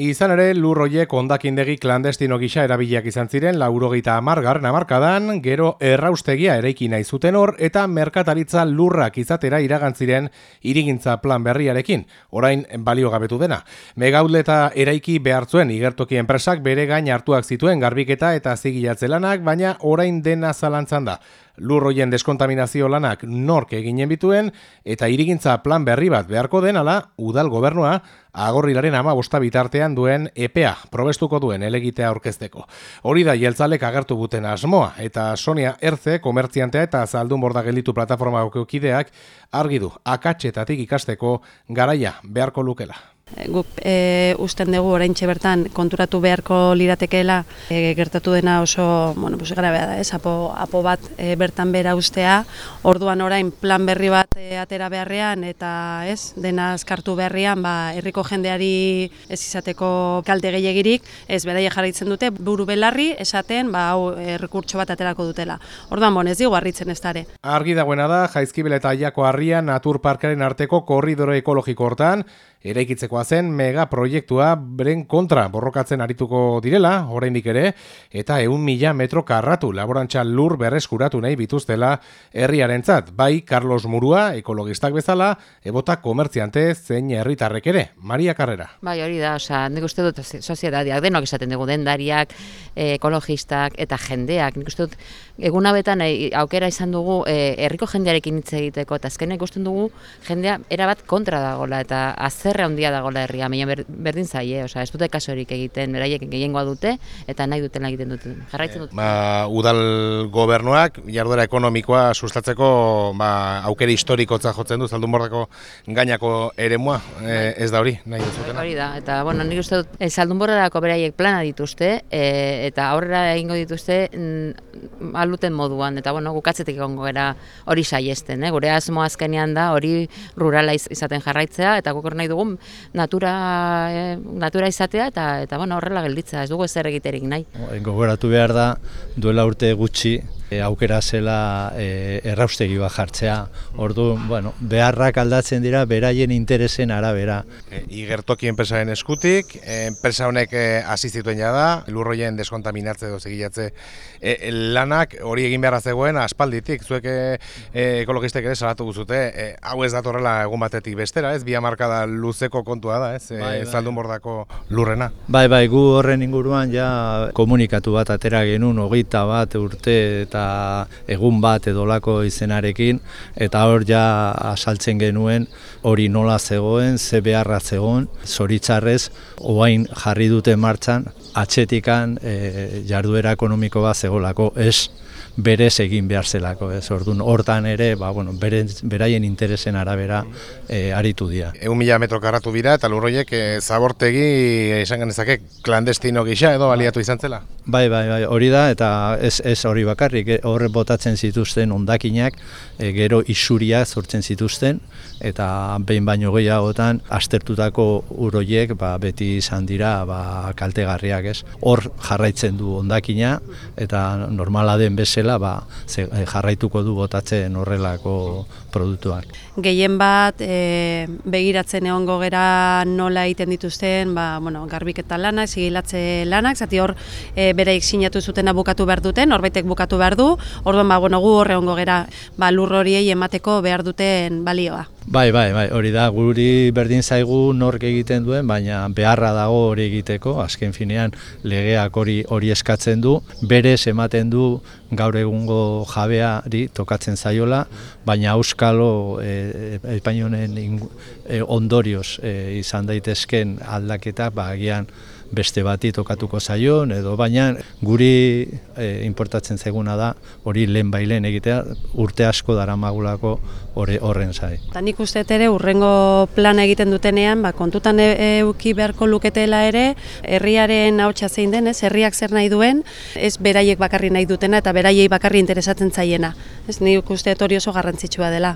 Izan ere, lurroiek ondakindegi klandestino gisa erabiliak izan ziren laurogeita amargar namarkadan, gero erraustegia eraiki nahi zuten hor, eta merkataritza lurrak izatera iragantziren irigintza plan berriarekin, orain balio gabetu dena. Megauleta eraiki behartzuen igertoki enpresak bere gain hartuak zituen garbiketa eta zigilatzelanak, baina orain dena zalantzan da lurroien deskontaminazio lanak nork eginen bituen eta irigintza plan berri bat beharko denala udal gobernua agorrilaren ama bosta bitartean duen EPEA probestuko duen elegitea aurkezteko. Hori da jeltzalek agertu guten asmoa eta Sonia Erze komertziantea eta zaldun borda gelditu plataforma kideak argi du akatxetatik ikasteko garaia beharko lukela. Guk e, usten dugu orain bertan konturatu beharko liratekeela e, gertatu dena oso bueno, pues, gara da, ez? Apo, apo bat e, bertan bera ustea, orduan orain plan berri bat e, atera beharrean eta ez dena azkartu beharrean ba, herriko jendeari ez izateko kalte gehiagirik, ez beraia jarraitzen dute buru belarri esaten ba, hau e, rekurtso bat aterako dutela. Orduan, bon, ez digu harritzen ez dare. Argi dagoena da, jaizkibel eta aiako harrian naturparkaren arteko korridore ekologiko hortan, eraikitzeko zen mega proiektua beren kontra borrokatzen arituko direla, oraindik ere, eta eun mila metro karratu laborantza lur berreskuratu nahi bituztela herriarentzat, bai Carlos Murua, ekologistak bezala, ebota komertziante zein herritarrek ere, Maria Carrera. Bai, hori da, osea, nik uste dut soziedadiak, denok esaten dugu dendariak, eh, ekologistak eta jendeak, nik uste dut eguna betan eh, aukera izan dugu eh, herriko jendearekin hitz egiteko, eta azkenean ikusten dugu jendea erabat kontra dagola, eta azerre handia dagola herria, baina berdin zaie, osea, ez dute kasorik egiten, beraiek gehiengoa dute eta nahi duten egiten dute. Jarraitzen dute. Ba, udal gobernuak jarduera ekonomikoa sustatzeko ba, aukera historikotza jotzen du Zaldunbordako gainako eremua, e, ez da hori, nahi duzutena. Hori da, eta bueno, nik uste dut, Zaldunbordako beraiek plana dituzte e, eta aurrera egingo dituzte mm, aluten moduan, eta bueno, gukatzetik egongo gara hori saiesten, eh? gure asmo azkenean da hori rurala izaten jarraitzea, eta gukor nahi dugun natura e, natura izatea eta eta bueno, horrela gelditza, ez dugu ezer egiterik nahi. Gogoratu behar da, duela urte gutxi, aukera zela e, erraustegi bat jartzea. Ordu, bueno, beharrak aldatzen dira beraien interesen arabera. E, igertoki enpresaren eskutik, enpresa honek e, hasi zituen da, lurroien deskontaminatze edo segilatze e, lanak hori egin beharra zegoen aspalditik, zuek e, ekologistek ere salatu guzute, e, hau ez datorrela egun batetik bestera, ez bi hamarkada luzeko kontua da, ez, bai, bai. bordako lurrena. Bai, bai, gu horren inguruan ja komunikatu bat atera genuen, hogeita bat urte eta egun bat edolako izenarekin eta hor ja asaltzen genuen hori nola zegoen, ze beharra zegoen, zoritzarrez, oain jarri dute martxan, atxetikan e, jarduera ekonomiko bat zegolako, ez berez egin behar zelako, ez orduan hortan ere, ba, bueno, bere, beraien interesen arabera e, aritu dira. Egun mila metro karratu dira eta lurroiek e, zabortegi esan genezake klandestino gisa edo baliatu izan zela? Bai, bai, bai, hori da eta ez, ez hori bakarrik, horre botatzen zituzten ondakinak, e, gero isuria sortzen zituzten eta behin baino gehiagotan astertutako uroiek ba, beti izan dira ba, kaltegarriak ez. Hor jarraitzen du ondakina eta normala den bezala bezala ba, eh, jarraituko du botatzen horrelako produktuak. Gehien bat e, begiratzen egongo gera nola egiten dituzten ba, bueno, garbiketa lanak, zigilatze lanak, zati hor e, bereik sinatu zuten bukatu behar duten, horbaitek bukatu behar du, orduan ba, bueno, gu horre egongo gera ba, lur horiei emateko behar duten balioa. Bai, bai, bai, hori da, guri berdin zaigu nork egiten duen, baina beharra dago hori egiteko, azken finean legeak hori hori eskatzen du, berez ematen du gaur egungo jabeari tokatzen zaiola, baina euskalo e, espainonen e, ondorioz e, izan daitezken aldaketak, ba, agian beste bati tokatuko zaion edo baina guri e, importatzen zaiguna da hori lehen bailen egitea urte asko daramagulako horren zai. Ta nik uste ere urrengo plana egiten dutenean ba, kontutan euki beharko luketela ere herriaren ahotsa zein den, ez herriak zer nahi duen, ez beraiek bakarri nahi dutena eta beraiei bakarri interesatzen zaiena. Ez nik uste hori oso garrantzitsua dela.